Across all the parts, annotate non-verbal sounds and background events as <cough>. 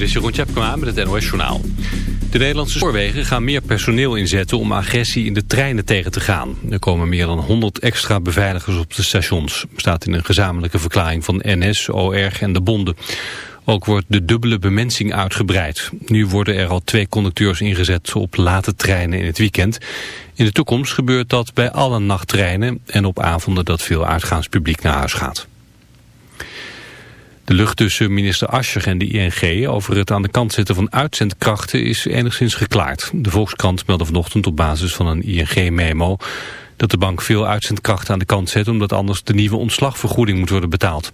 Dit is Jeroen Tjepkema met het NOS Journaal. De Nederlandse spoorwegen gaan meer personeel inzetten om agressie in de treinen tegen te gaan. Er komen meer dan 100 extra beveiligers op de stations. Staat in een gezamenlijke verklaring van NS, OR en de bonden. Ook wordt de dubbele bemensing uitgebreid. Nu worden er al twee conducteurs ingezet op late treinen in het weekend. In de toekomst gebeurt dat bij alle nachttreinen en op avonden dat veel uitgaanspubliek naar huis gaat. De lucht tussen minister Ascher en de ING over het aan de kant zetten van uitzendkrachten is enigszins geklaard. De Volkskrant meldde vanochtend op basis van een ING-memo dat de bank veel uitzendkrachten aan de kant zet omdat anders de nieuwe ontslagvergoeding moet worden betaald.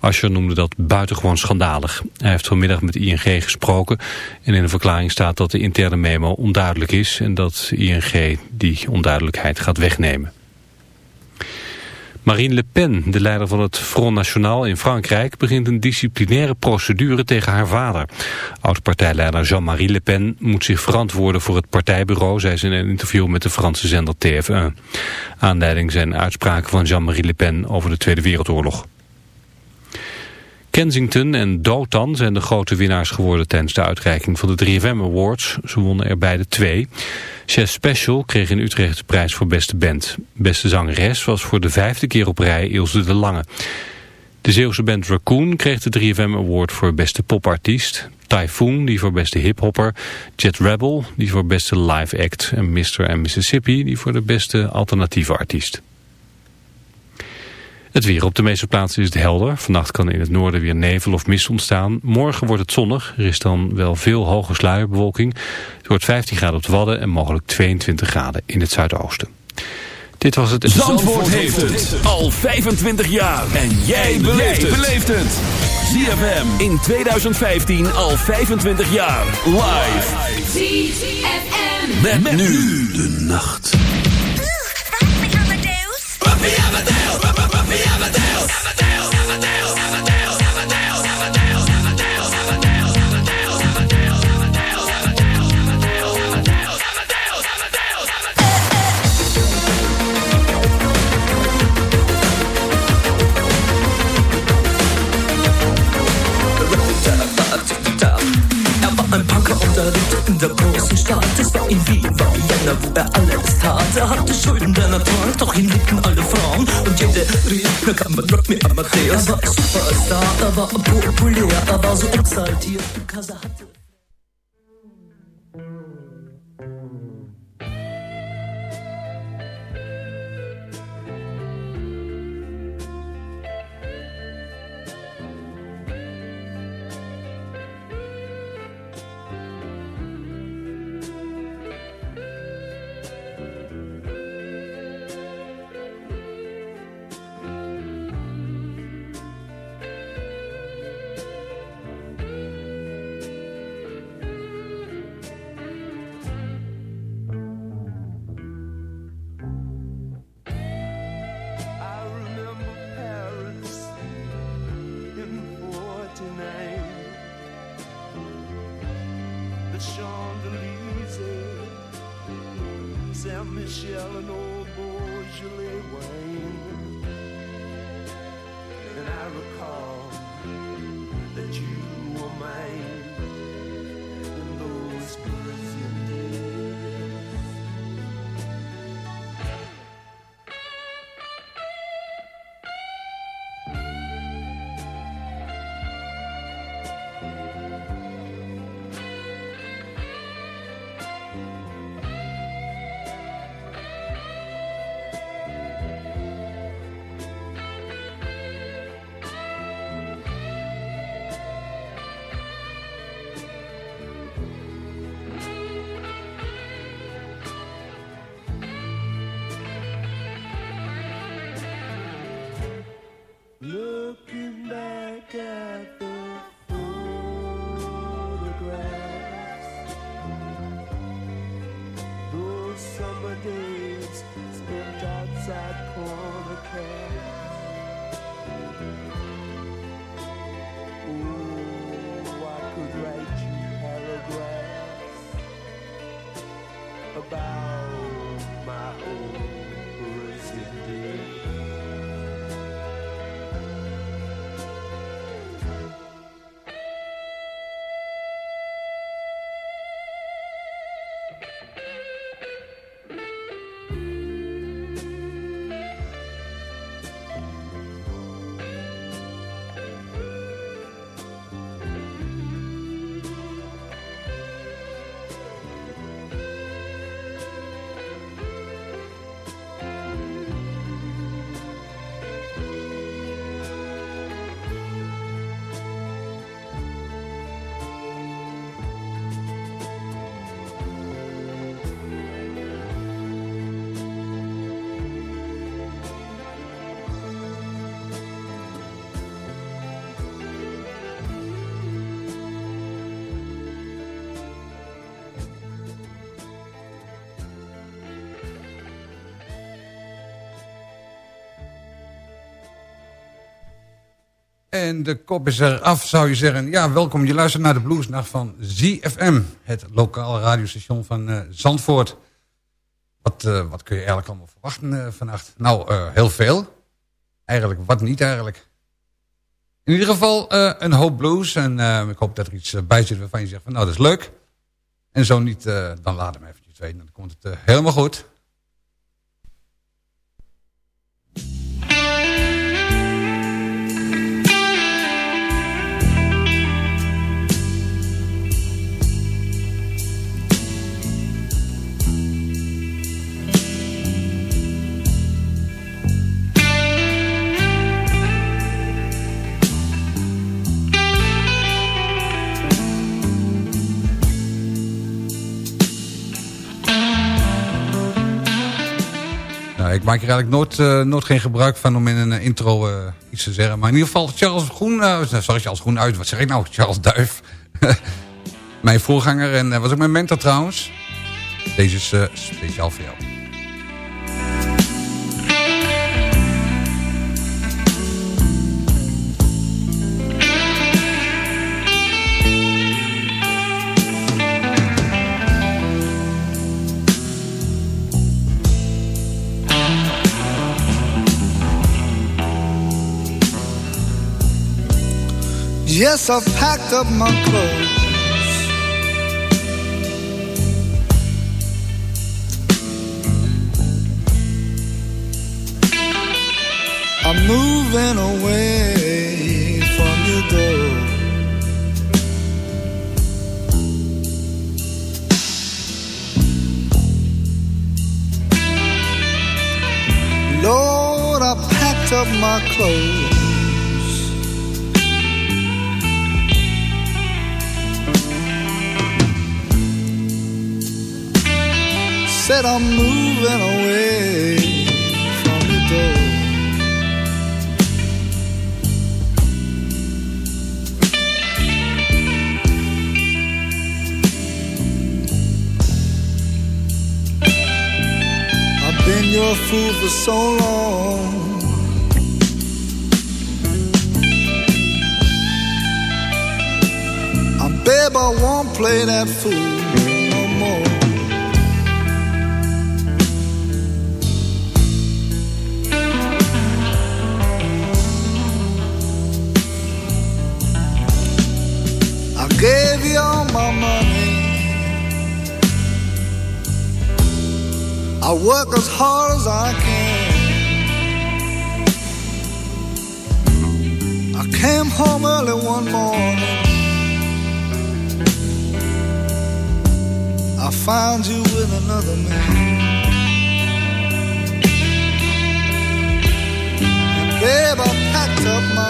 Ascher noemde dat buitengewoon schandalig. Hij heeft vanmiddag met ING gesproken en in een verklaring staat dat de interne memo onduidelijk is en dat ING die onduidelijkheid gaat wegnemen. Marine Le Pen, de leider van het Front National in Frankrijk, begint een disciplinaire procedure tegen haar vader. Oud-partijleider Jean-Marie Le Pen moet zich verantwoorden voor het partijbureau, zei ze in een interview met de Franse zender TF1. Aanleiding zijn uitspraken van Jean-Marie Le Pen over de Tweede Wereldoorlog. Kensington en Dotan zijn de grote winnaars geworden tijdens de uitreiking van de 3FM Awards. Ze wonnen er beide twee. Chess Special kreeg in Utrecht de prijs voor beste band. Beste zangeres was voor de vijfde keer op rij Ilse de Lange. De Zeeuwse band Raccoon kreeg de 3FM Award voor beste popartiest. Typhoon, die voor beste hiphopper. Jet Rebel, die voor beste live act. En Mr. en Mississippi, die voor de beste alternatieve artiest. Het weer op de meeste plaatsen is het helder. Vannacht kan in het noorden weer nevel of mist ontstaan. Morgen wordt het zonnig. Er is dan wel veel hoge sluierbewolking. Het wordt 15 graden op de Wadden en mogelijk 22 graden in het zuidoosten. Dit was het... Zandvoort, heeft het al 25 jaar. En jij beleeft het. ZFM in 2015 al 25 jaar. Live. ZFM. Met, nu de nacht. In der großen Stadt. Es war in Wien, war Vienna, wo er alles tat. Er hatte Schulden, der Natur, doch ihn liebten alle Frauen. Und jede rief, na kann man rock me Amadeus. Er war Superstar, er war populär, er war so exaltiert, er hatte... En de kop is eraf, zou je zeggen. Ja, welkom. Je luistert naar de Bluesnacht van ZFM. Het lokale radiostation van uh, Zandvoort. Wat, uh, wat kun je eigenlijk allemaal verwachten uh, vannacht? Nou, heel veel. Eigenlijk, wat niet eigenlijk. In ieder geval een hoop blues. En ik hoop dat er iets bij zit waarvan je zegt van nou, dat is leuk. En zo niet, dan laat hem eventjes weten. Dan komt het helemaal goed. Ik maak er eigenlijk nooit, uh, nooit geen gebruik van om in een uh, intro uh, iets te zeggen. Maar in ieder geval Charles Groen, sorry Charles Groen uit, wat zeg ik nou? <laughs> Charles Duif. <laughs> mijn voorganger en was ook mijn mentor trouwens. Deze is speciaal voor jou. Yes, I've packed up my clothes. I'm moving away from your door. Lord, I packed up my clothes. Said I'm moving away from the door. I've been your fool for so long. Babe, I won't play that fool. My money. I work as hard as I can. I came home early one morning. I found you with another man. And babe, I packed up my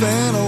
moving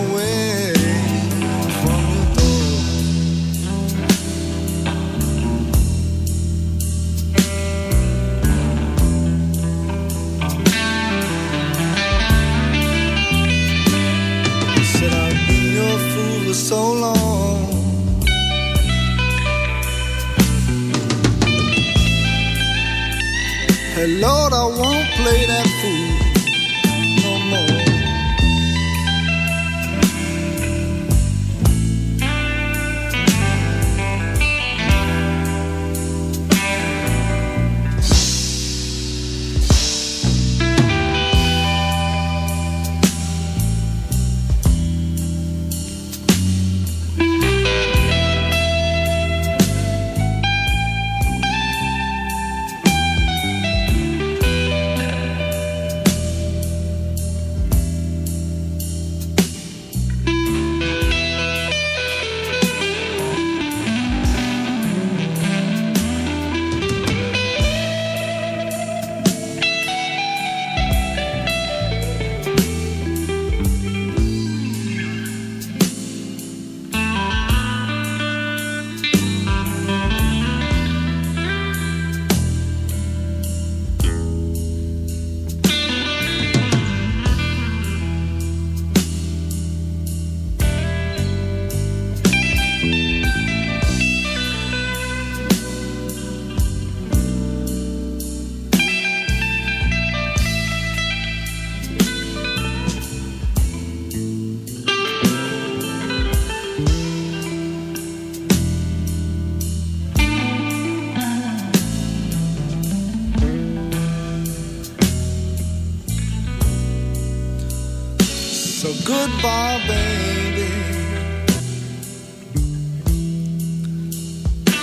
goodbye, baby.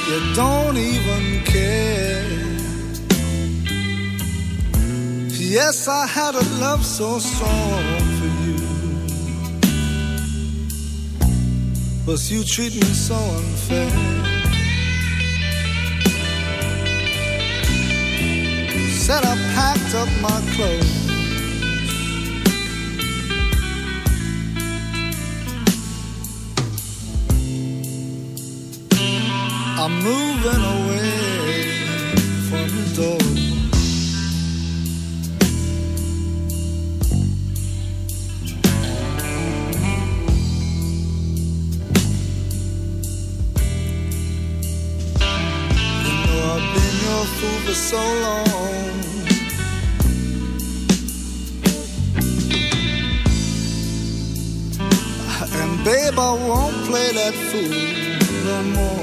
You don't even care. Yes, I had a love so strong for you. But you treat me so unfair. Said I packed up my clothes. Moving away from the door. You know I've been your fool for so long. And babe, I won't play that fool no more.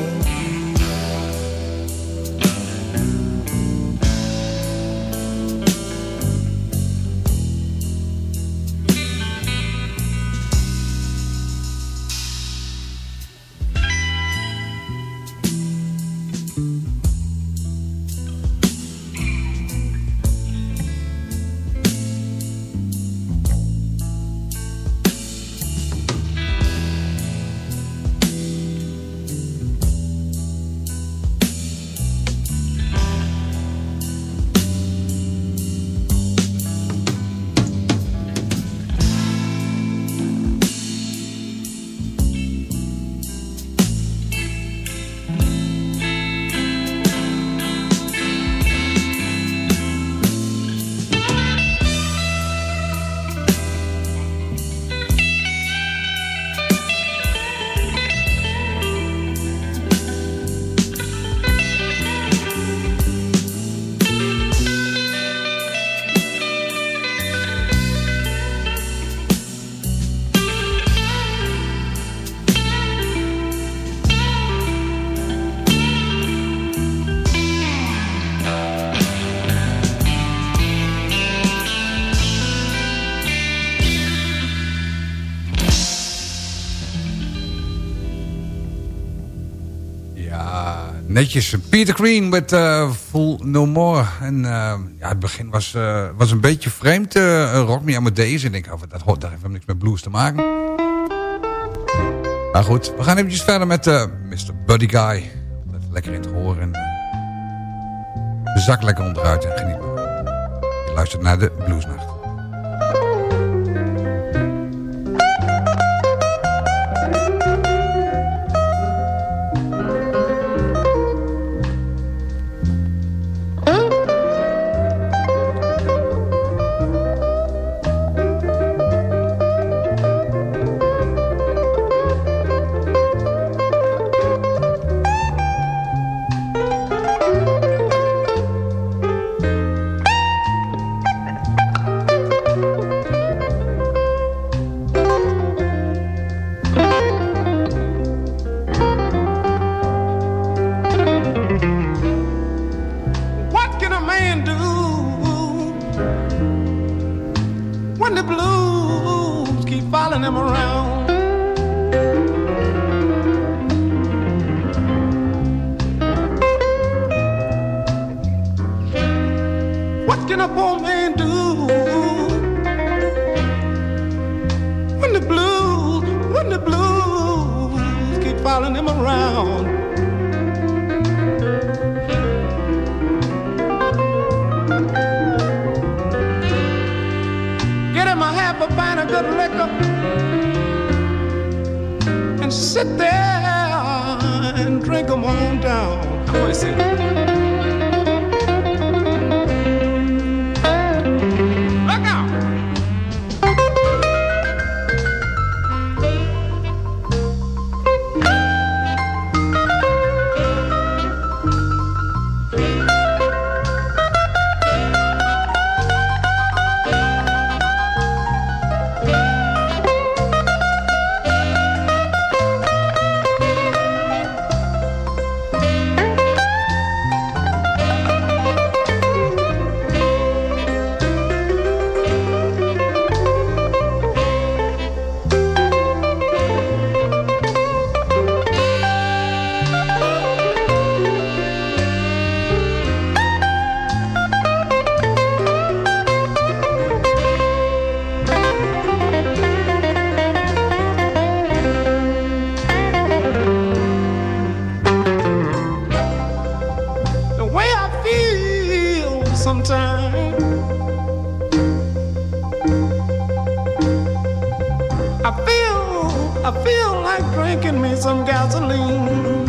Netjes. Peter Green met uh, Full No More. En uh, ja, het begin was, uh, was een beetje vreemd. Rock Me Amadeus. En ik denk, oh, dat, dat, dat heeft niks met blues te maken. Maar goed, we gaan eventjes verder met Mr. Buddy Guy. Met lekker in te horen. En, de zak lekker onderuit en geniet maar. Je luistert naar de Bluesnacht. Him around? What can a poor man do when the blues, when the blues keep following him around? Sit there and drink 'em on down. Come on, sit. I feel like drinking me some gasoline.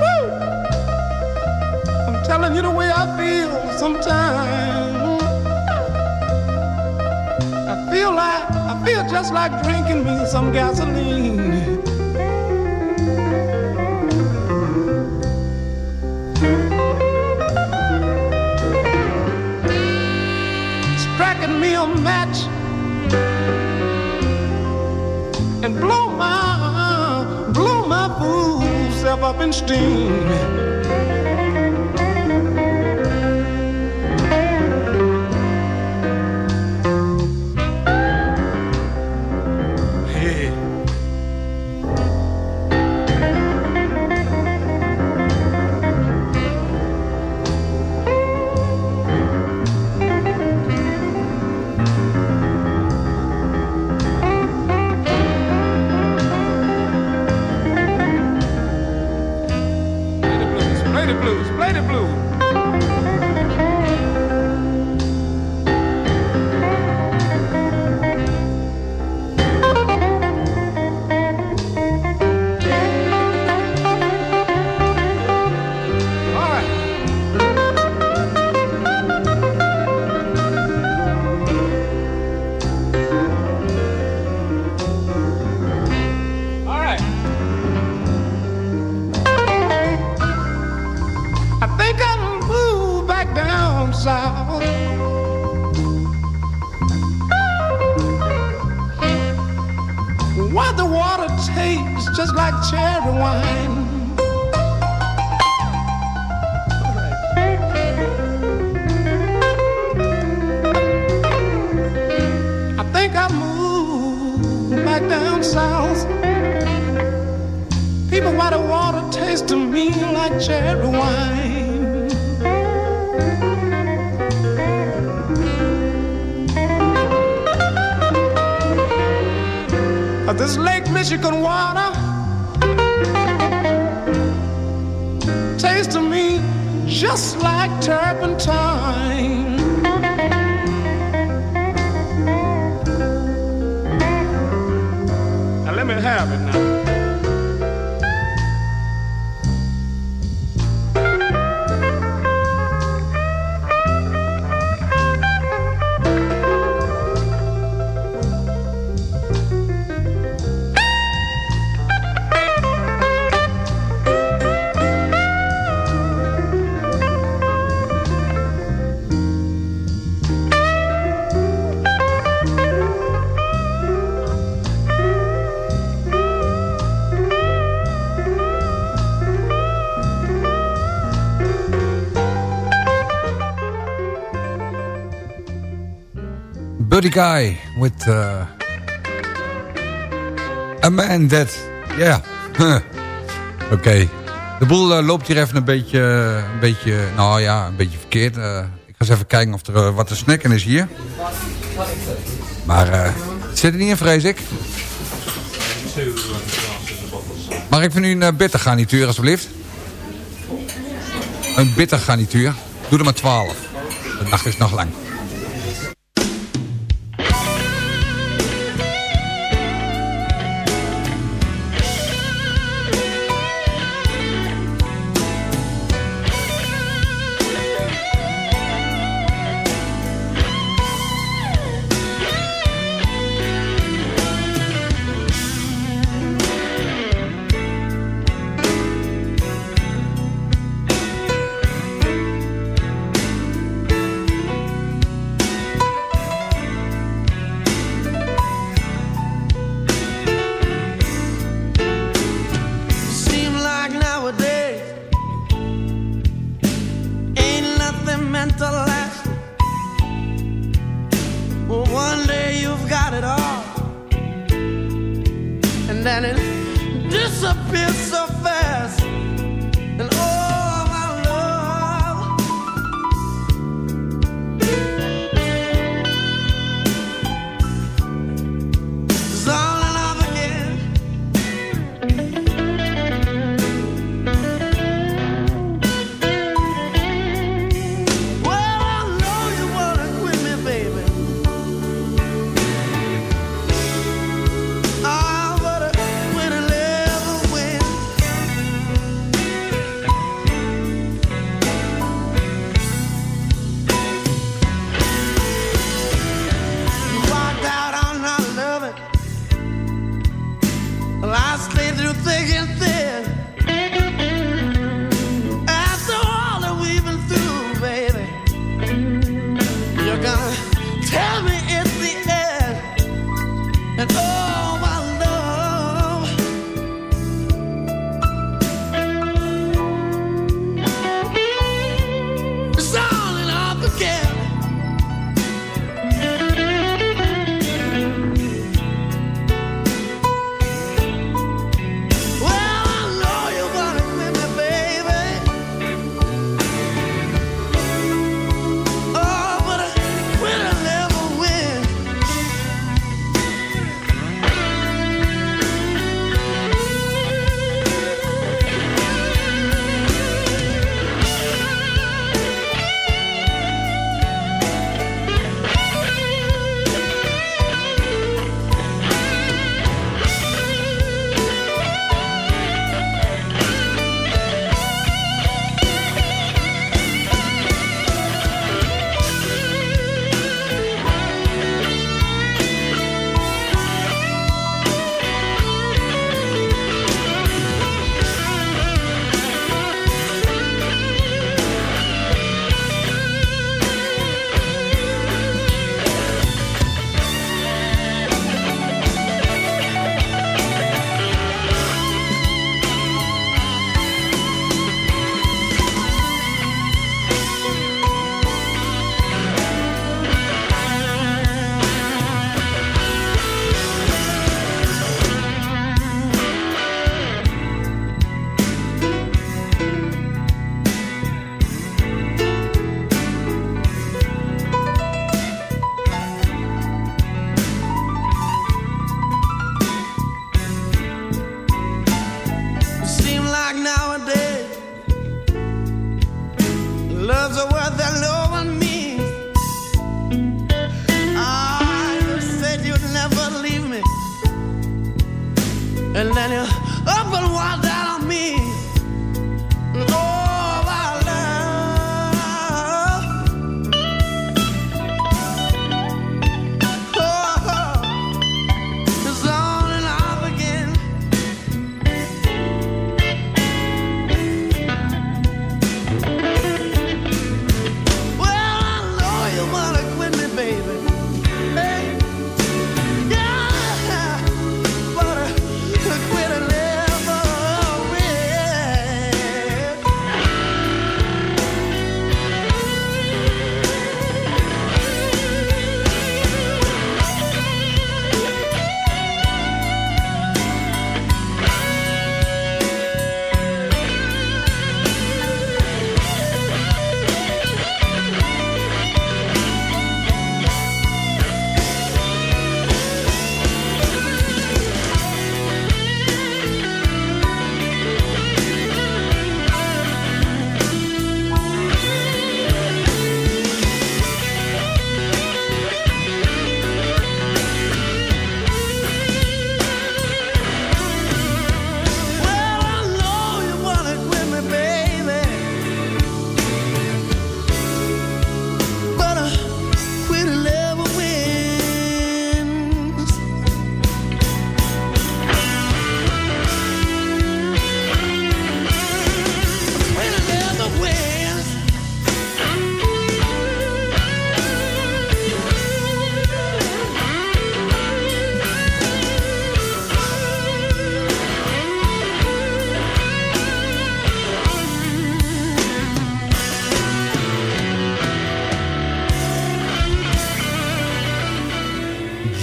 Woo! I'm telling you the way I feel sometimes. I feel like, I feel just like drinking me some gasoline. Up in steam. Tastes just like cherry wine. I think I'll move back down south. People, why the water tastes to me like cherry wine. Uh, This Lake Michigan water tastes to me just like turpentine. Now let me have it now. Guy with uh, A Man That... Ja, yeah. <laughs> oké. De boel eh, loopt hier even een beetje, een beetje, nou ja, een beetje verkeerd. Eh, ik ga eens even kijken of er eh, wat te snacken is hier. Maar het zit er niet in, vrees ik. Mag ik van u een bitter garnituur, alstublieft? Een bitter garnituur. Doe er maar 12. De nacht is nog lang.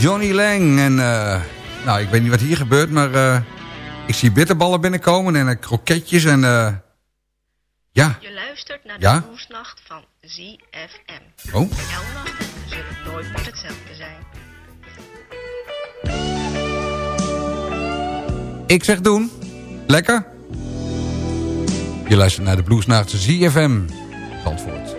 Johnny Lang. En eh, nou, ik weet niet wat hier gebeurt, maar eh, ik zie bitterballen binnenkomen en eh, kroketjes en ja. Je luistert naar de woensnacht van ZFM. Oh. Elnachten zullen nooit meer hetzelfde zijn. Ik zeg doen. Lekker. Je luistert naar de Bluesnachtse ZFM. Zandvoort.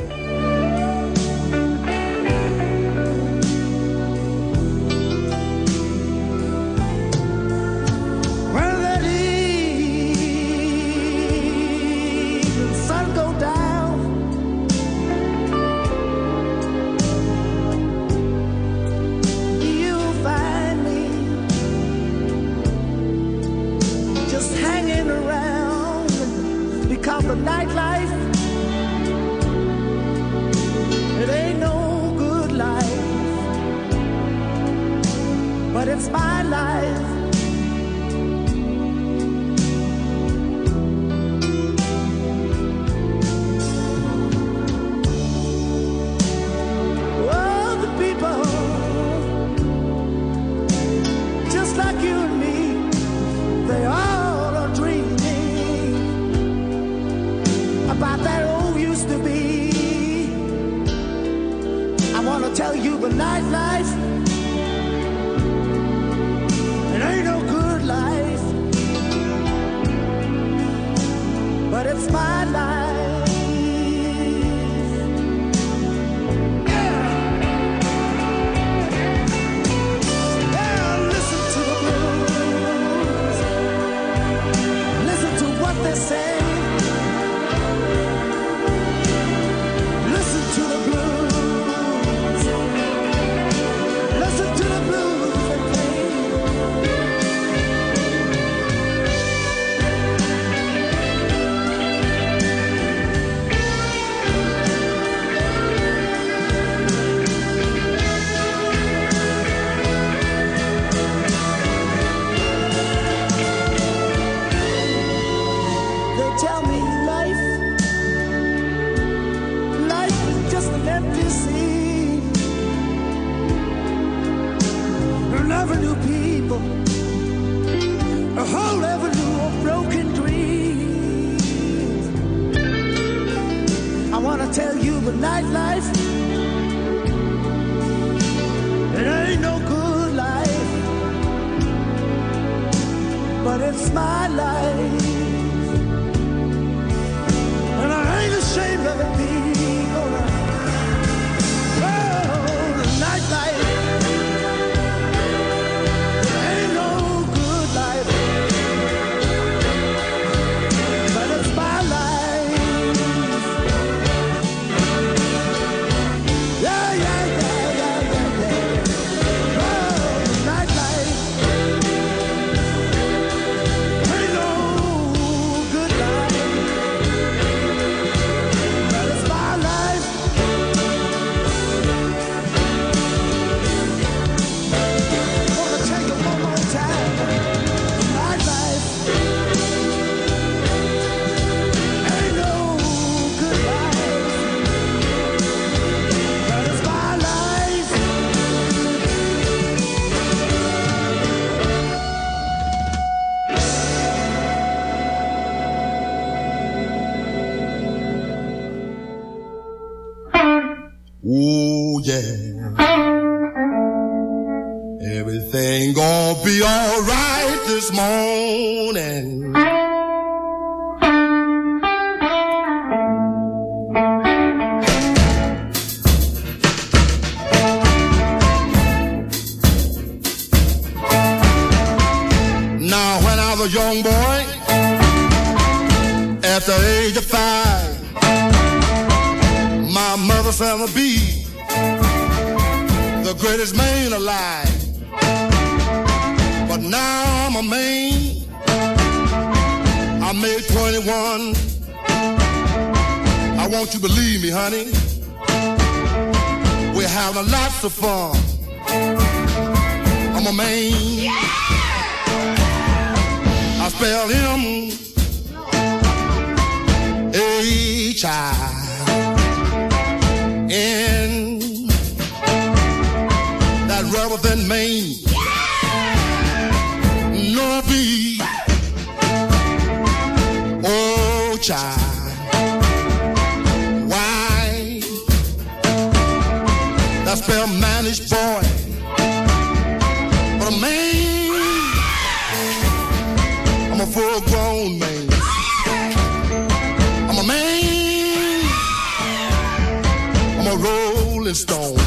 Rolling stone.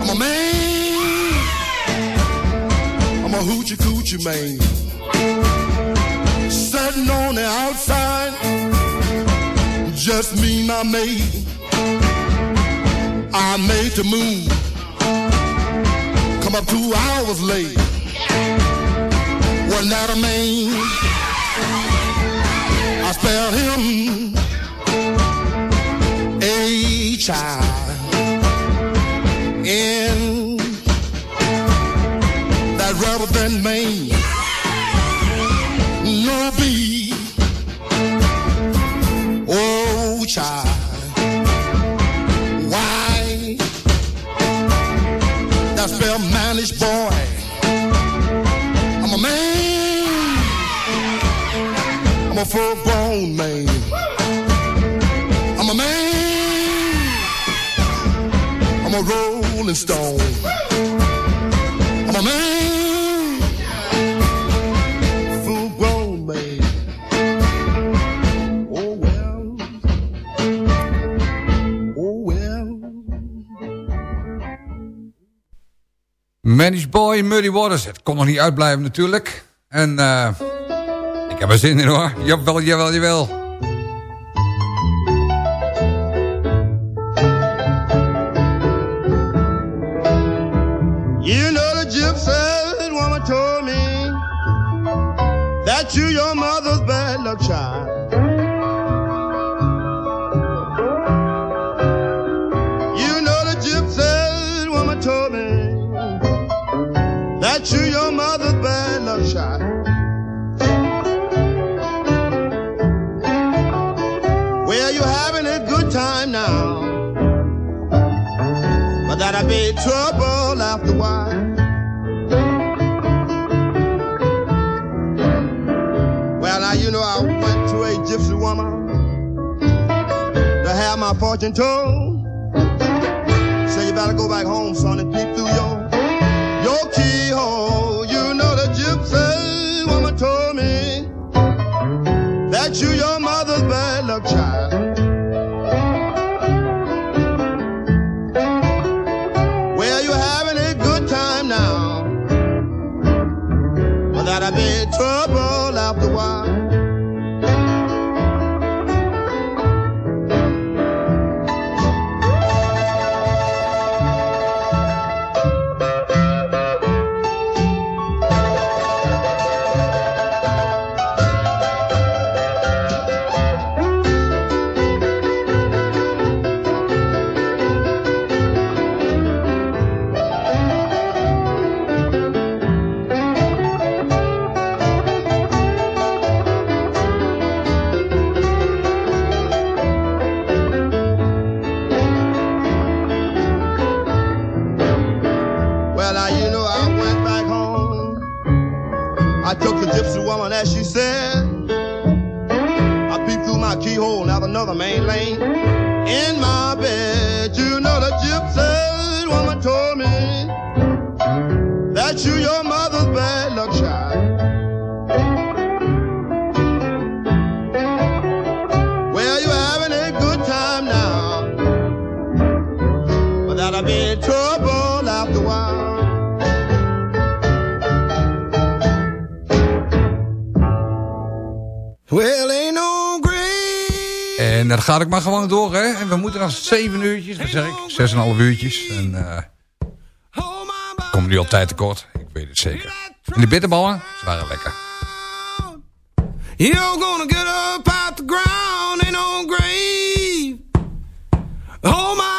I'm a man. I'm a hoochie coochie man. Sitting on the outside. Just me and my mate. I made the move. Come up two hours late. Wasn't that a man? I spelled him H I N that rubber than Maine. No B Oh child Why that spell managed boy? I'm a man. I'm a full grown man rolling stone I'm man full grown man Oh well Oh well Boy, Muddy Waters. Het kon nog niet uitblijven natuurlijk. En eh ik heb er zin in hoor. Jawel, jawel, jawel. Well, you having a good time now, but that'll be trouble after a while. Well, now you know I went to a gypsy woman to have my fortune told. So you better go back home, son, Ain't no. En dan ga ik maar gewoon door, hè. En we moeten nog zeven uurtjes, wat zeg ik, zes en half uurtjes. En eh, uh, komt nu al tijd tekort, ik weet het zeker. En de bitterballen, ze waren lekker. You're gonna get up out the ground, ain't no grave. Oh my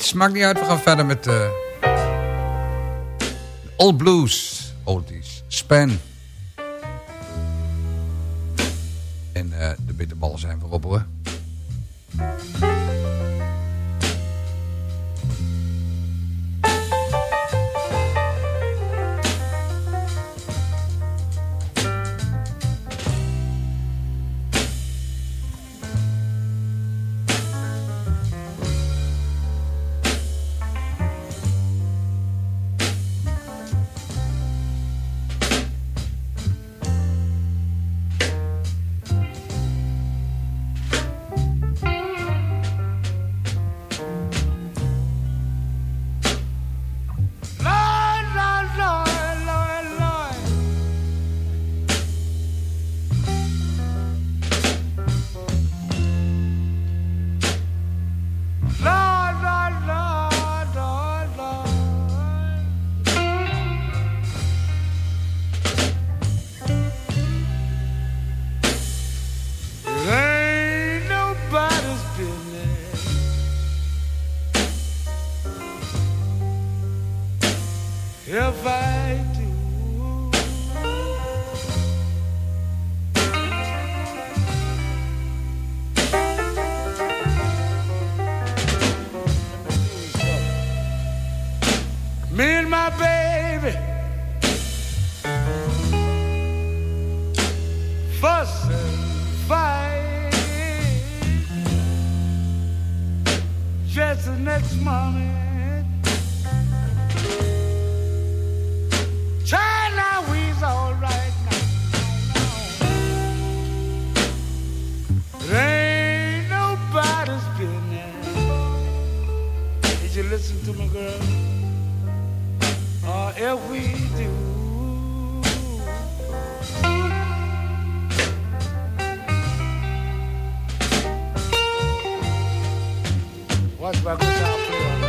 iets. Niet uit, we gaan verder met... Eh, Old Blues, Oldies, Span... Vai aguentar a porra.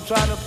I'm trying to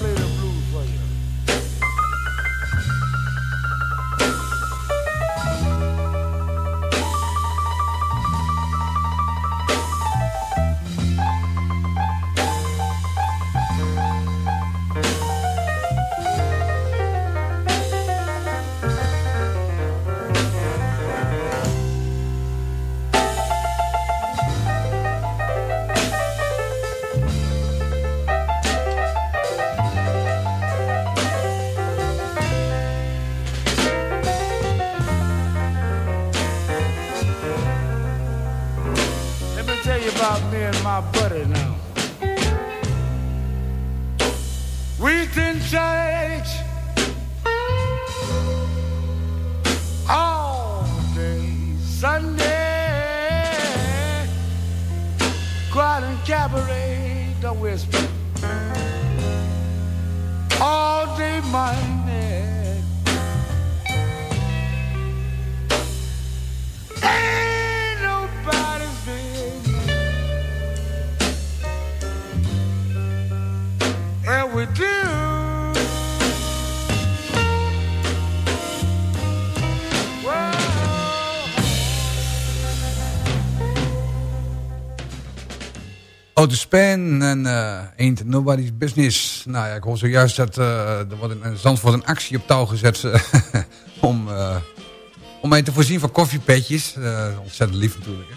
Otis Span en eh Ain't Nobody's Business. Nou ja, ik hoor zojuist dat eh, er wordt in Zandvoort een actie op touw gezet... eh, <laughs> om, om mij te voorzien van koffiepetjes. Ontzettend lief natuurlijk. Hè.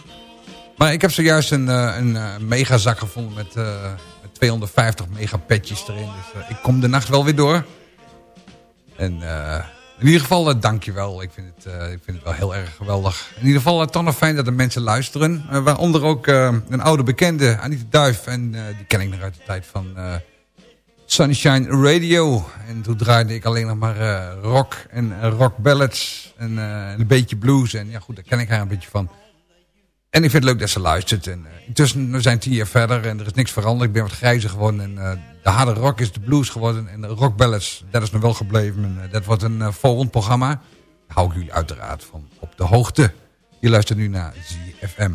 Maar ik heb zojuist een, een megazak gevonden met, met 250 megapetjes erin. Dus ik kom de nacht wel weer door. En eh, in ieder geval, uh, dankjewel. Ik vind, het, eh, ik vind het wel heel erg geweldig. In ieder geval, toch nog fijn dat er mensen luisteren. Waaronder ook een oude bekende, Anita Duif. En die ken ik nog uit de tijd van Sunshine Radio. En toen draaide ik alleen nog maar rock en rock ballads. En een beetje blues. En ja goed, daar ken ik haar een beetje van. En ik vind het leuk dat ze luistert. En, uh, intussen, we zijn tien jaar verder en er is niks veranderd. Ik ben wat grijzer geworden. En uh, de harde rock is de blues geworden. En de rock ballads, dat is nog wel gebleven. En, uh, dat wordt een volgend programma. Daar hou ik jullie uiteraard van op de hoogte. Je luistert nu naar ZFM.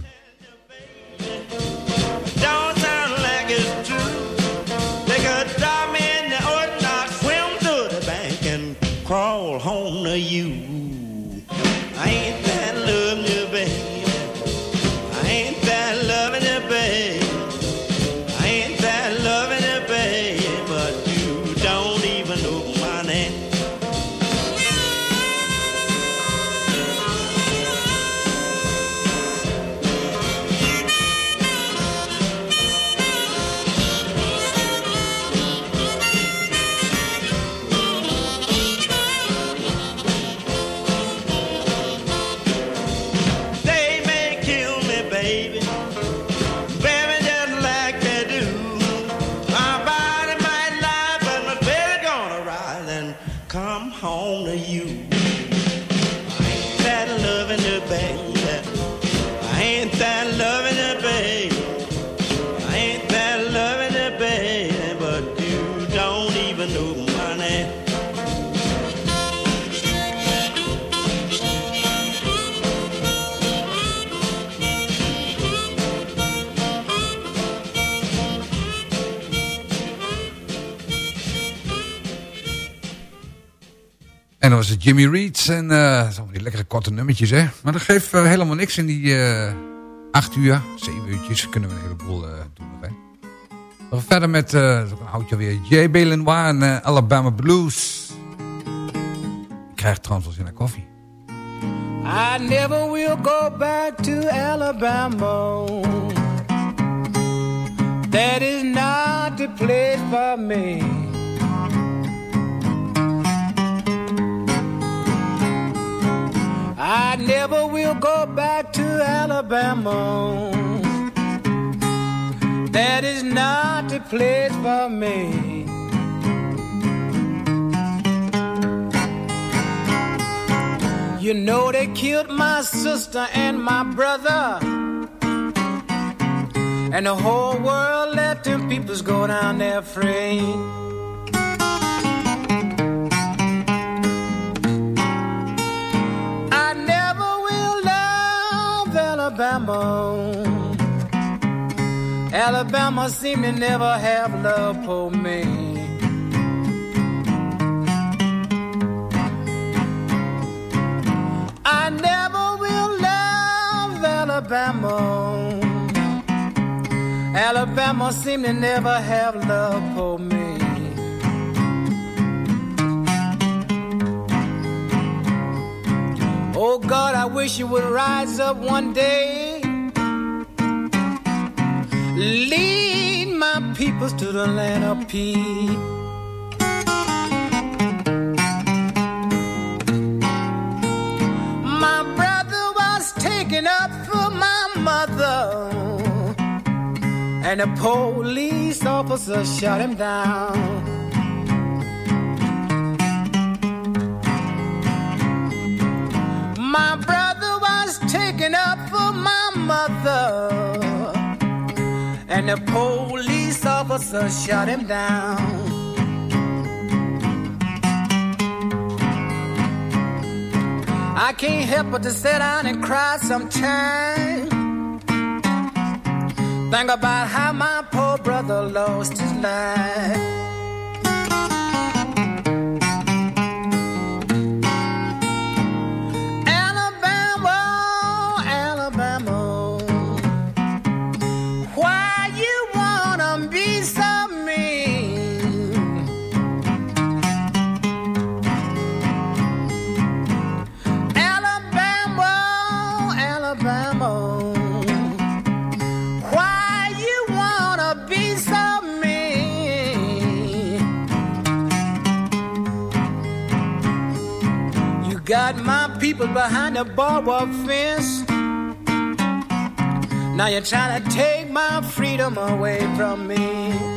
Jimmy Reed. En eh die lekkere korte nummertjes, hè. Maar dat geeft eh, helemaal niks in die eh acht uur. Zeven uurtjes kunnen we een heleboel doen hè. We gaan verder met, een oudje weer. J. Belenois en Alabama Blues. Ik krijg trouwens wel zin naar koffie. I never will go back to Alabama. That is not the place for me. I never will go back to Alabama. That is not the place for me. You know they killed my sister and my brother. And the whole world let them peoples go down there free. Alabama. Alabama seem to never have love for me. I never will love Alabama. Alabama seem to never have love for me. Oh God, I wish you would rise up one day. Lead my peoples to the land of peace. My brother was taken up for my mother, and the police officer shot him down. My brother was taken up for my mother, and the police officer shot him down. I can't help but to sit down and cry sometimes. Think about how my poor brother lost his life. People behind the barbed fence. Now you're trying to take my freedom away from me.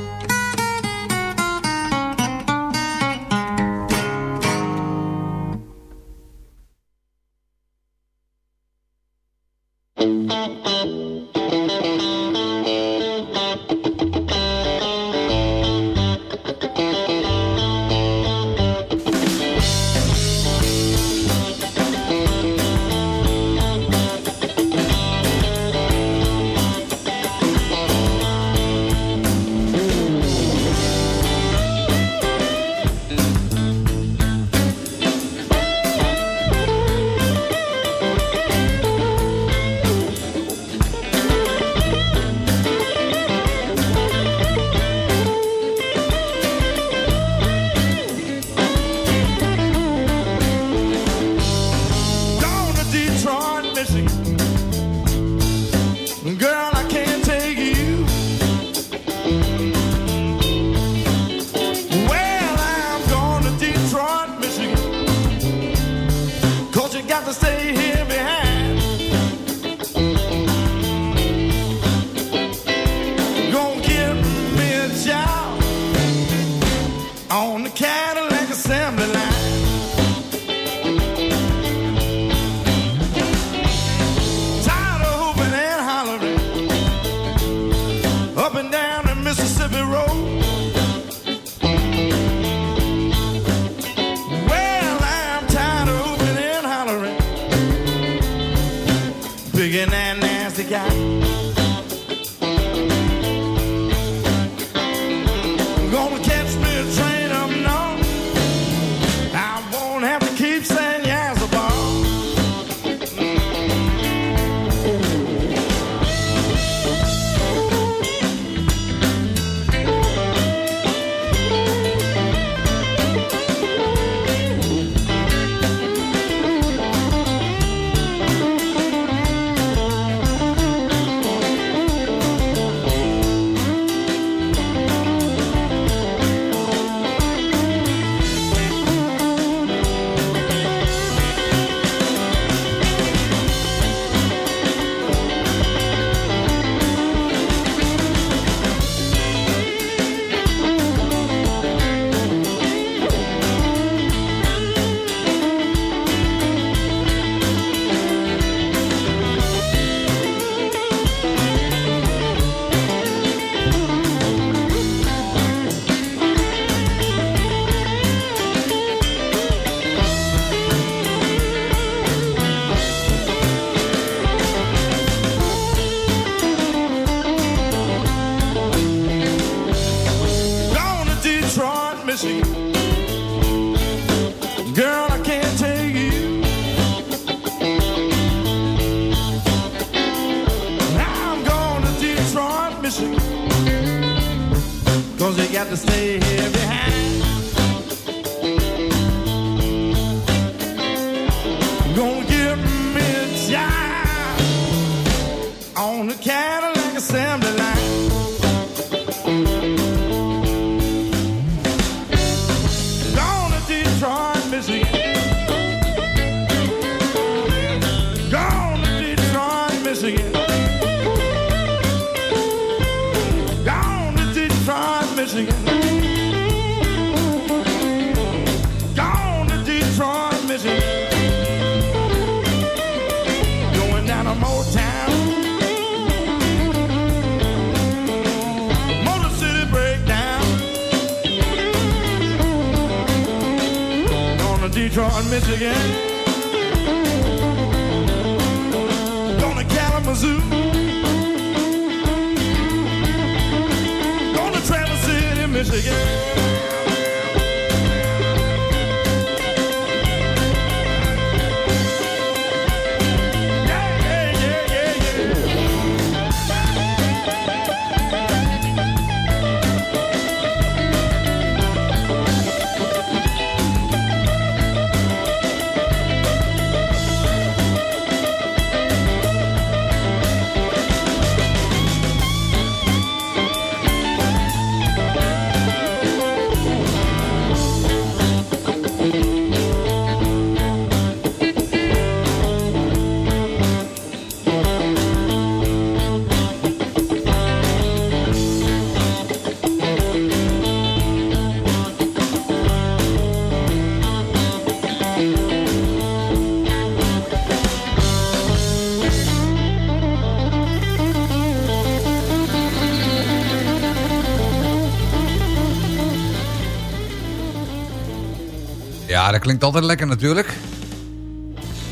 Dat klinkt altijd lekker natuurlijk.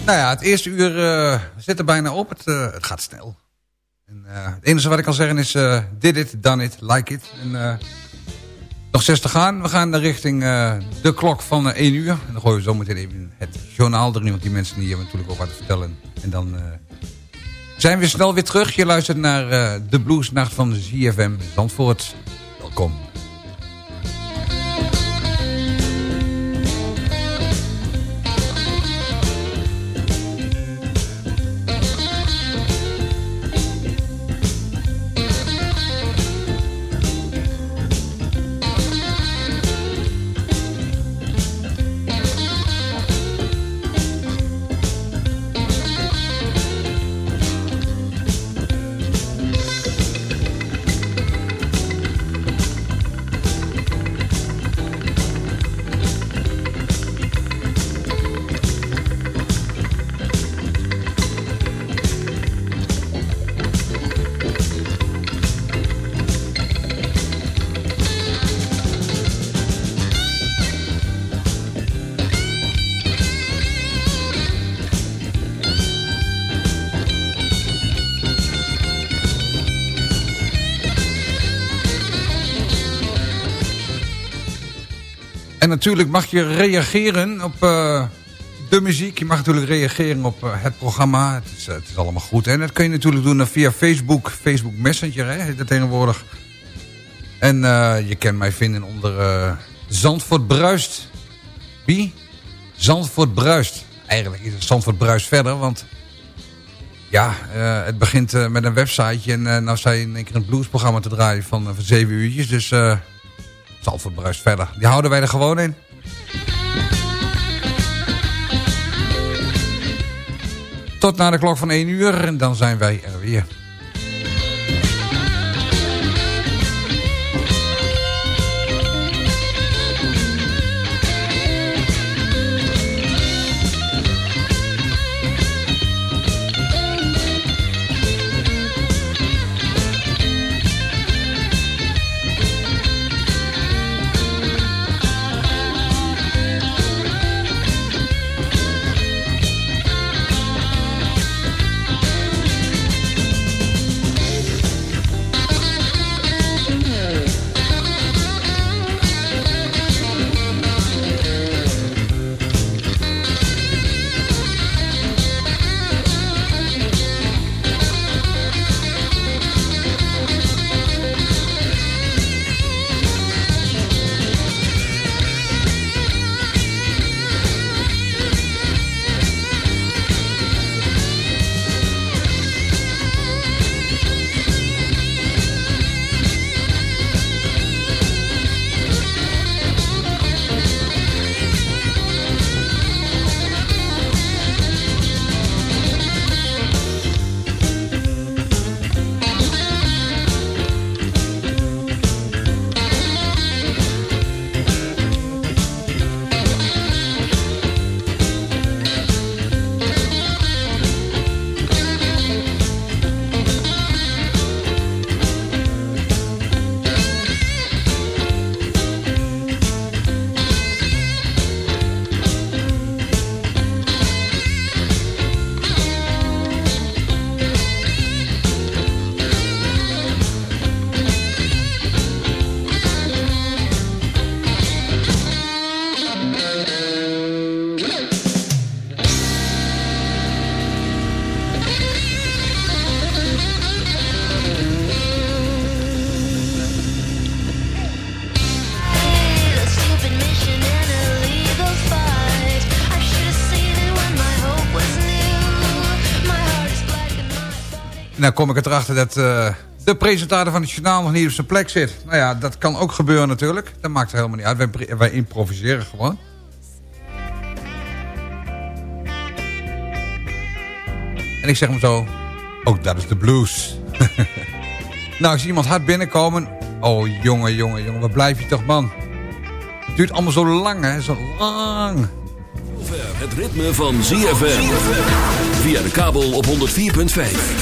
Nou ja, het eerste uur eh, zit er bijna op. Het, eh, het gaat snel. En, eh, het enige wat ik kan zeggen is... did it, done it, like it. En, nog zes te gaan. We gaan richting de klok van 1 uur. En dan gooien we zo meteen even het journaal erin. Want die mensen die hebben natuurlijk ook wat te vertellen. En dan zijn we snel weer terug. Je luistert naar de Bluesnacht van ZFM Zandvoort. Welkom. Natuurlijk mag je reageren op eh, de muziek. Je mag natuurlijk reageren op eh, het programma. Het is, het is allemaal goed. En dat kun je natuurlijk doen via Facebook. Facebook Messenger hè, heet het tegenwoordig. En eh, je kan mij vinden onder eh, Zandvoort Bruist. Wie? Zandvoort Bruist. Eigenlijk is het Zandvoort Bruist verder, want... Ja, eh, het begint eh, met een websiteje en nou sta je in één keer een bluesprogramma te draaien van, van zeven uurtjes. Dus Zandvoort Bruist verder. Die houden wij er gewoon in. Tot na de klok van 1 uur en dan zijn wij er weer. Nou kom ik erachter dat uh, de presentator van het journaal nog niet op zijn plek zit. Nou ja, dat kan ook gebeuren natuurlijk. Dat maakt er helemaal niet uit. Wij, improviseren gewoon. En ik zeg hem zo, ook dat is de blues. <laughs> nou, ik zie iemand hard binnenkomen. Oh, jongen, jongen, jongen, waar blijf je toch, man? Het duurt allemaal zo lang, hè? Zo lang. Het ritme van ZFM. Via de kabel op 104.5.